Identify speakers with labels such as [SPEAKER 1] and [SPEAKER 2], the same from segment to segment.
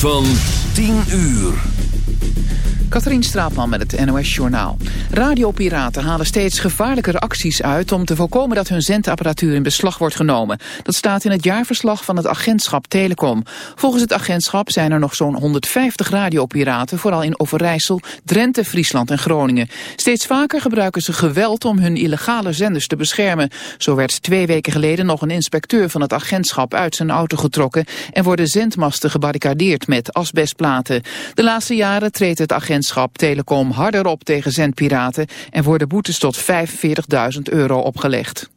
[SPEAKER 1] van 10 uur.
[SPEAKER 2] Katrien Straatman met het NOS Journaal. Radiopiraten halen steeds gevaarlijker acties uit... om te voorkomen dat hun zendapparatuur in beslag wordt genomen. Dat staat in het jaarverslag van het agentschap Telecom. Volgens het agentschap zijn er nog zo'n 150 radiopiraten... vooral in Overijssel, Drenthe, Friesland en Groningen. Steeds vaker gebruiken ze geweld om hun illegale zenders te beschermen. Zo werd twee weken geleden nog een inspecteur van het agentschap... uit zijn auto getrokken en worden zendmasten gebarricadeerd met asbestplaten. De laatste jaren treedt het agentschap agentschap Telecom harder op tegen zendpiraten en worden boetes tot 45.000 euro opgelegd.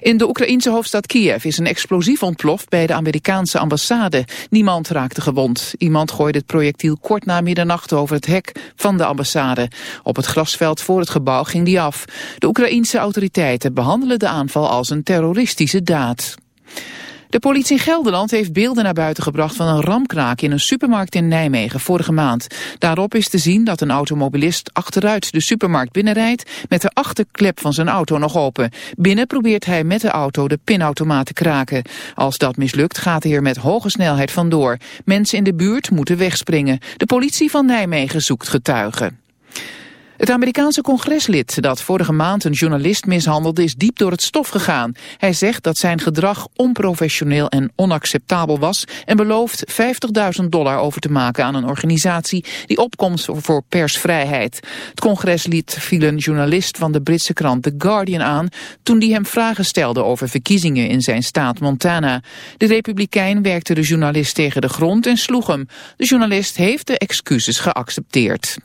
[SPEAKER 2] In de Oekraïense hoofdstad Kiev is een explosief ontploft bij de Amerikaanse ambassade. Niemand raakte gewond. Iemand gooide het projectiel kort na middernacht over het hek van de ambassade. Op het grasveld voor het gebouw ging die af. De Oekraïense autoriteiten behandelen de aanval als een terroristische daad. De politie in Gelderland heeft beelden naar buiten gebracht van een ramkraak in een supermarkt in Nijmegen vorige maand. Daarop is te zien dat een automobilist achteruit de supermarkt binnenrijdt met de achterklep van zijn auto nog open. Binnen probeert hij met de auto de pinautomaat te kraken. Als dat mislukt gaat hij er met hoge snelheid vandoor. Mensen in de buurt moeten wegspringen. De politie van Nijmegen zoekt getuigen. Het Amerikaanse congreslid dat vorige maand een journalist mishandelde is diep door het stof gegaan. Hij zegt dat zijn gedrag onprofessioneel en onacceptabel was en belooft 50.000 dollar over te maken aan een organisatie die opkomt voor persvrijheid. Het congreslid viel een journalist van de Britse krant The Guardian aan toen die hem vragen stelde over verkiezingen in zijn staat Montana. De republikein werkte de journalist tegen de grond en sloeg hem. De journalist heeft de excuses geaccepteerd.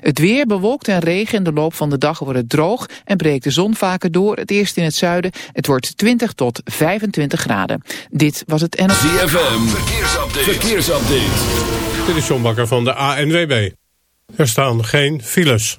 [SPEAKER 2] Het weer bewolkt en regen in de loop van de dag wordt het droog en breekt de zon vaker door. Het eerst in het zuiden. Het wordt 20 tot 25 graden. Dit was het NLV.
[SPEAKER 1] ZFM, verkeersupdate. verkeersupdate.
[SPEAKER 3] Dit is John Bakker van de ANWB. Er staan geen files.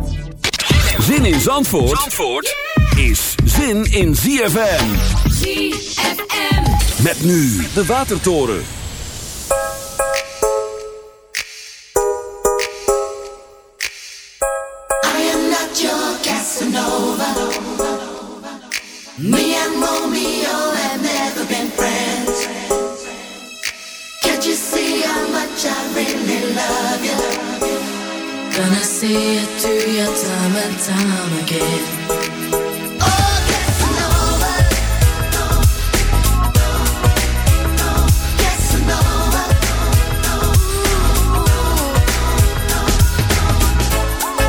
[SPEAKER 1] Zin in Zandvoort, Zandvoort is zin in ZFM.
[SPEAKER 4] ZFM.
[SPEAKER 1] Met nu de Watertoren.
[SPEAKER 4] I am not your Casanova. Me Gonna it your time and time again. Oh.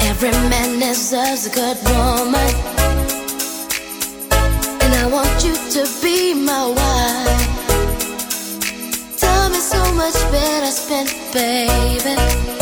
[SPEAKER 4] Every man deserves a good woman. And I want you to be my wife. Time is so much better spent, baby.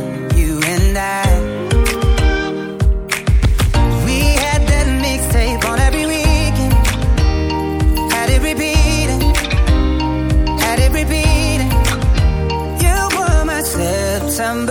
[SPEAKER 5] September.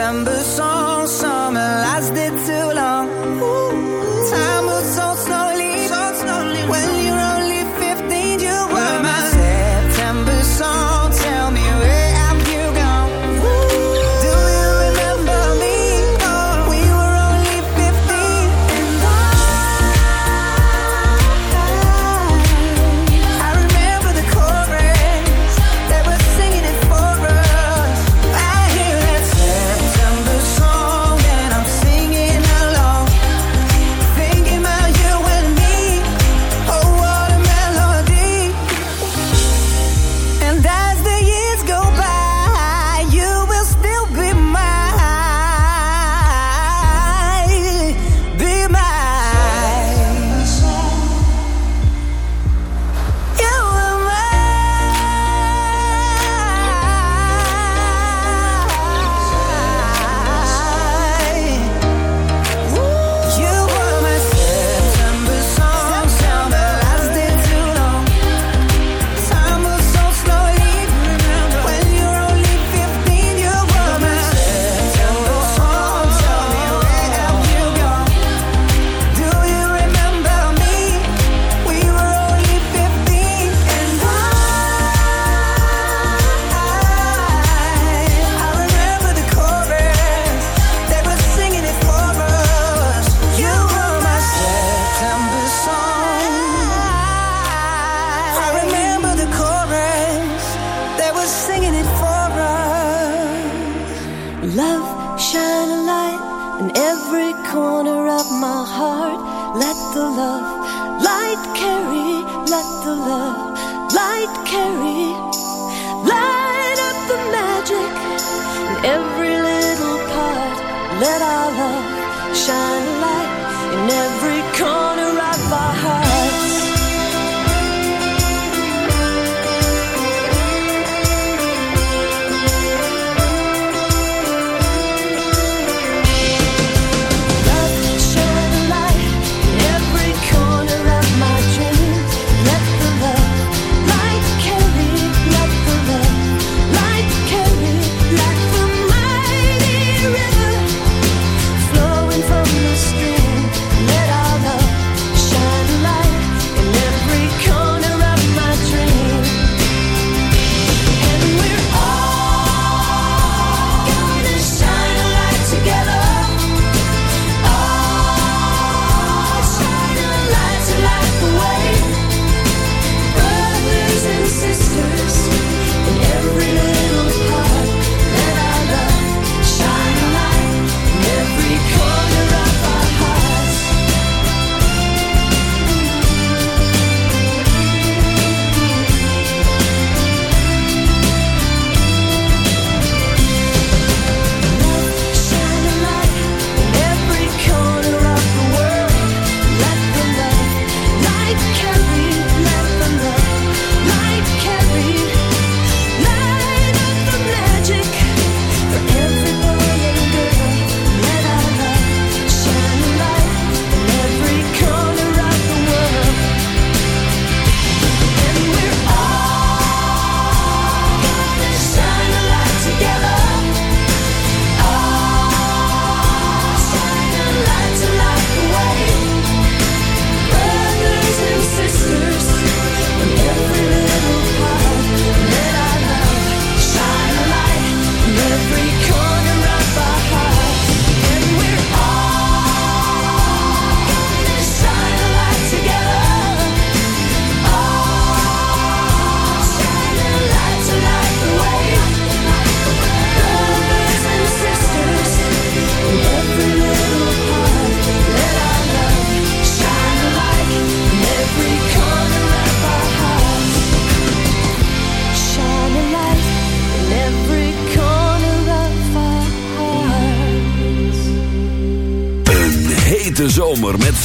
[SPEAKER 6] December Let our love shine a light in every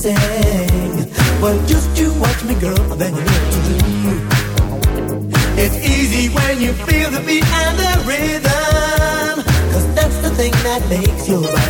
[SPEAKER 7] sing. Well, just you watch me, girl, then you know what to do. It's easy when you feel the beat and the rhythm, cause that's the thing that makes your body.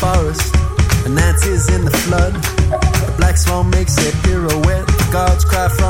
[SPEAKER 8] forest, and Nancy's in the flood. The black swan makes a pirouette. The guards cry from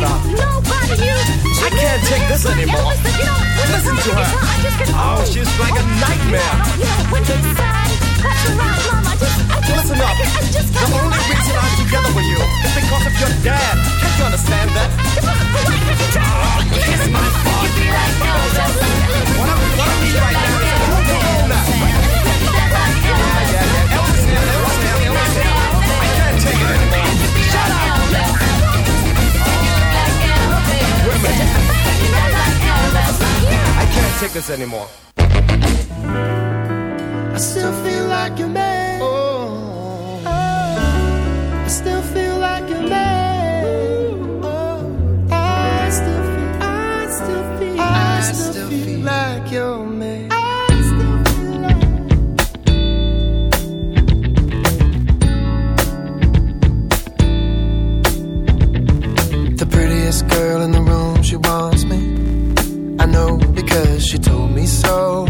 [SPEAKER 9] Anymore. You
[SPEAKER 10] don't take this anymore. listen to her. Oh, she's like a nightmare. Listen up. The only reason I'm together with you is because of your dad. Can't you understand that? Kiss my. Yeah, yeah. Elvis Elvis. I can't take it anymore. Shut up. I can't take this anymore.
[SPEAKER 11] I still feel like a man. Oh, I still feel like a man. Oh, I still feel, I still feel, I still feel like your man. I still feel like. The prettiest girl in the room, she wants me. I know because she told me so.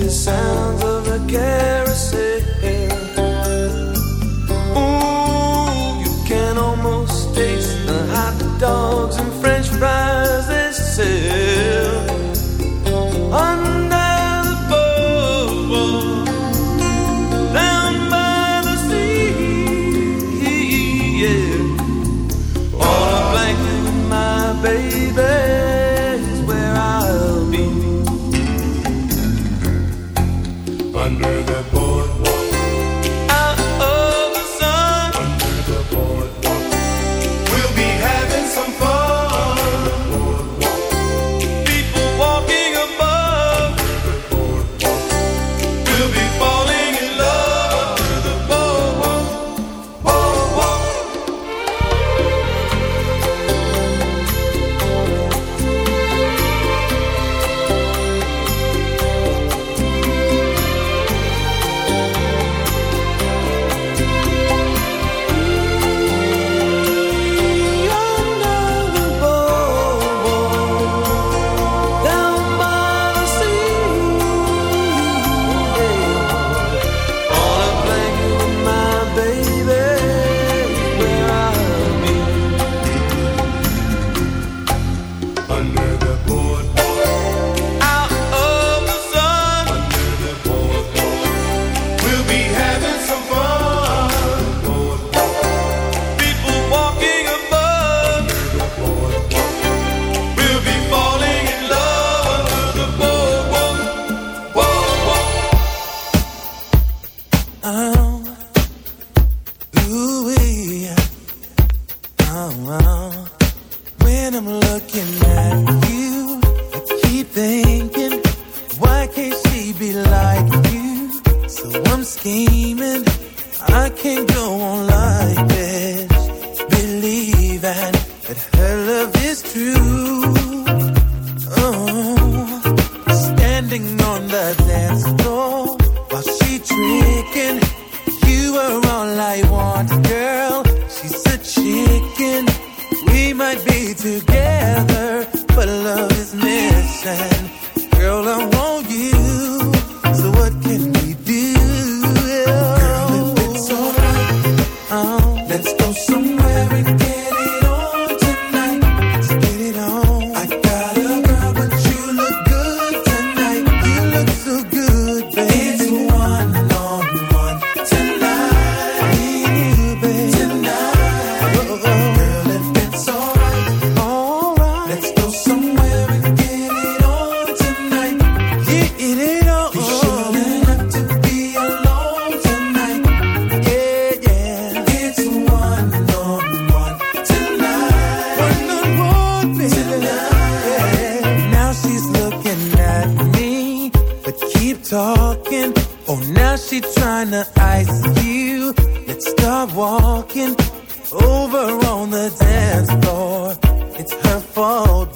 [SPEAKER 11] The
[SPEAKER 12] sounds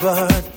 [SPEAKER 12] but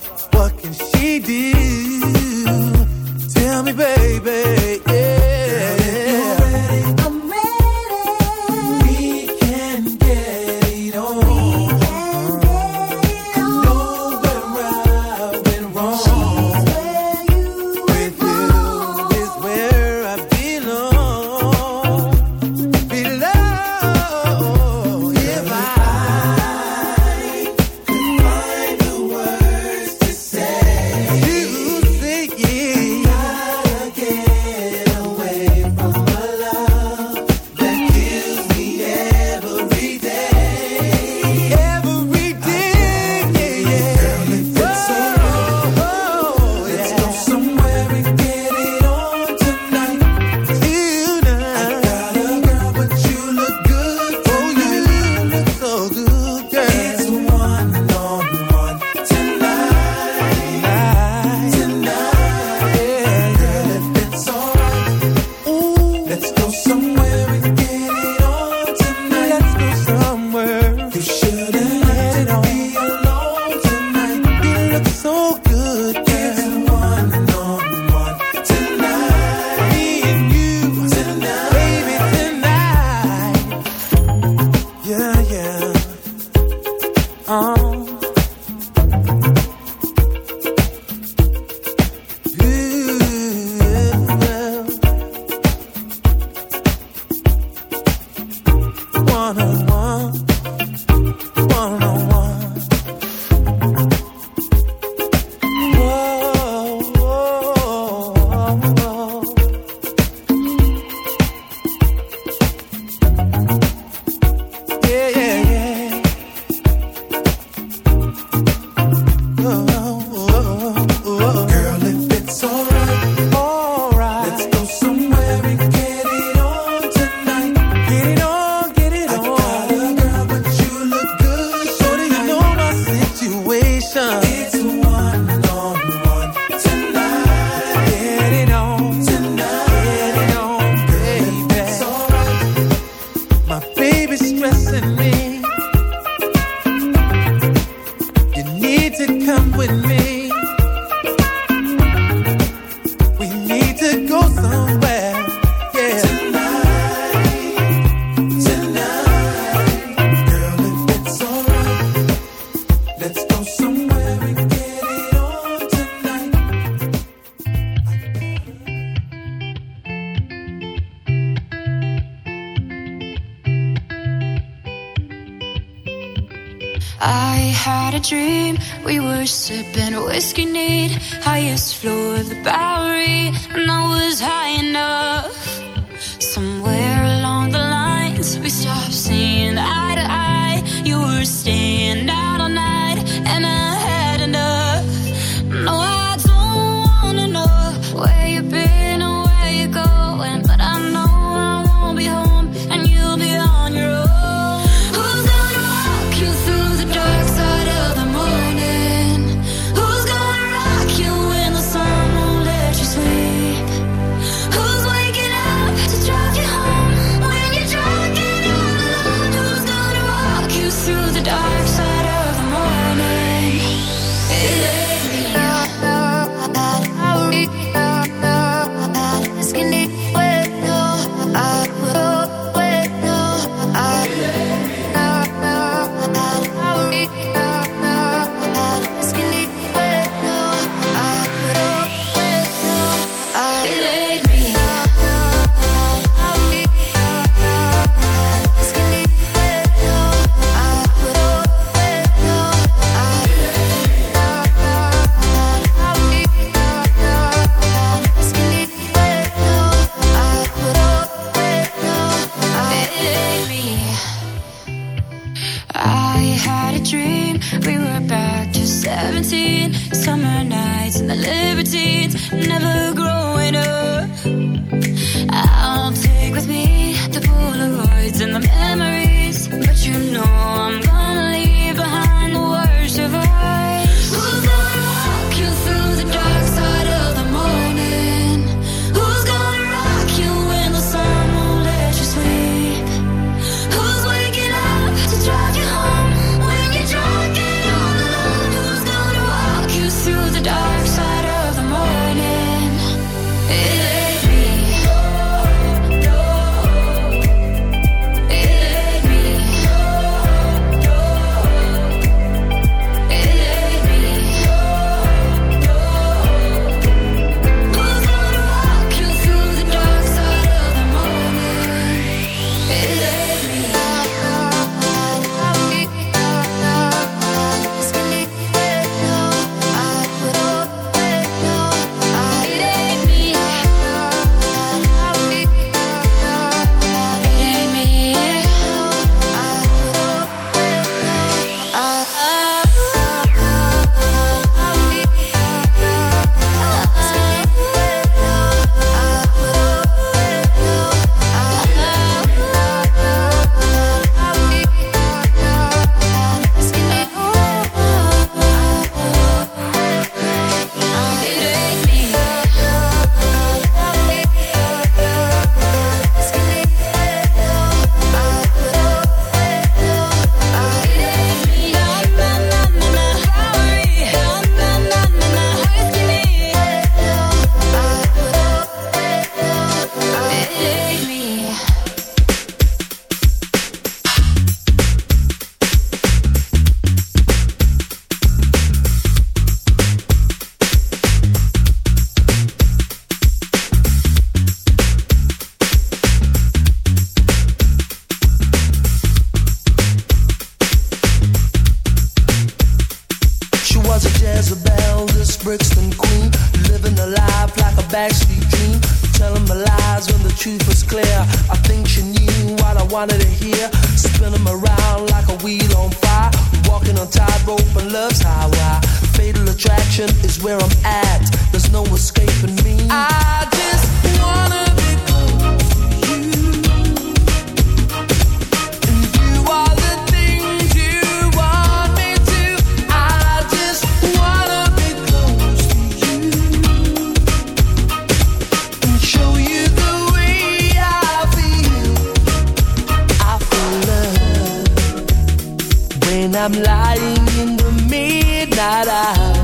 [SPEAKER 13] out.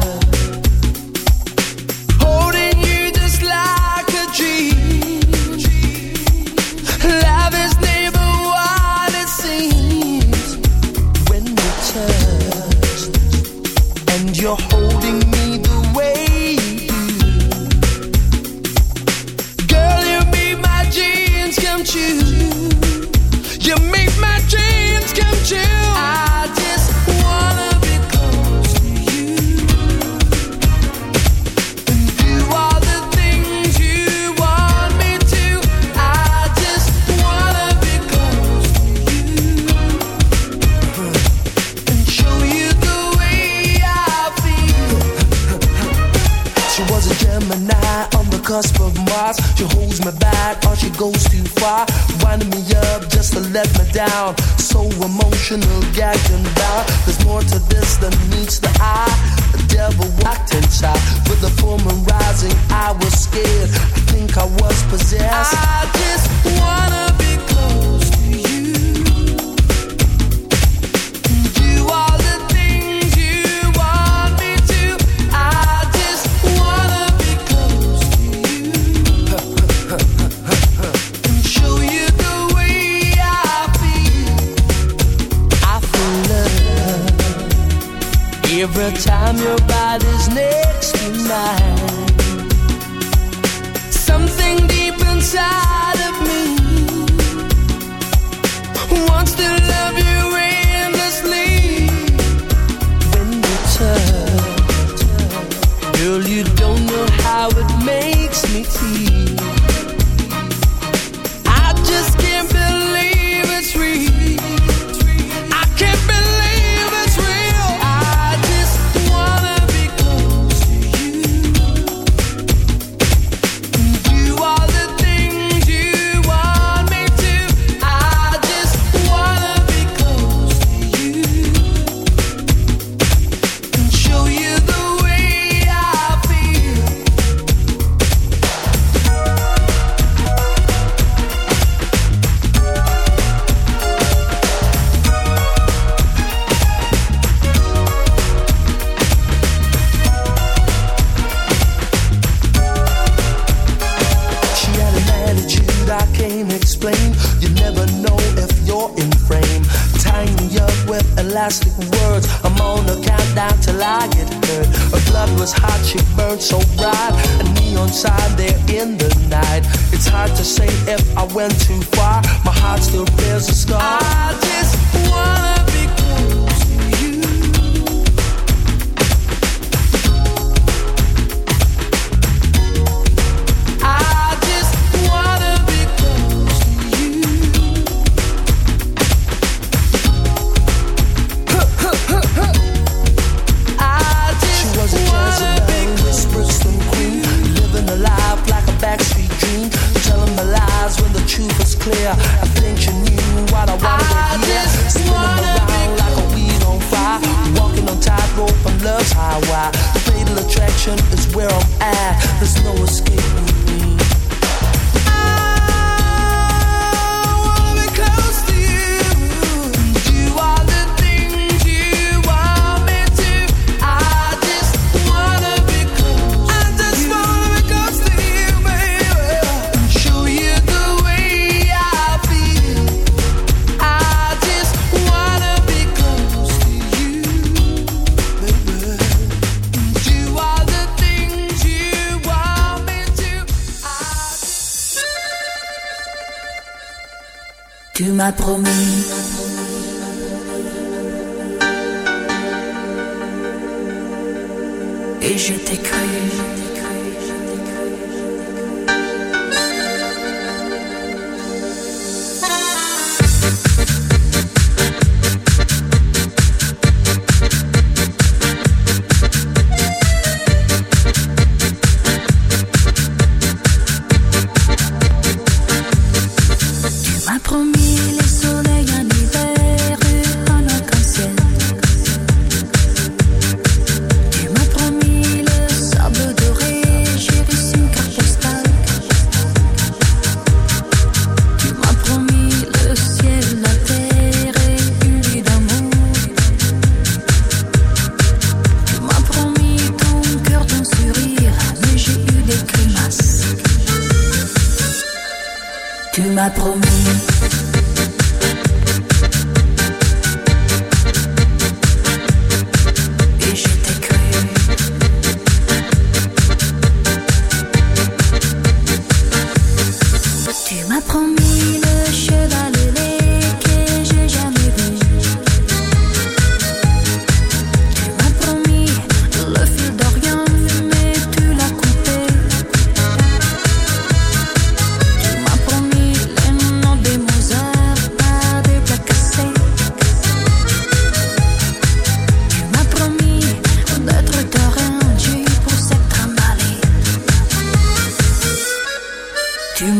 [SPEAKER 14] Promis.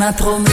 [SPEAKER 14] m'a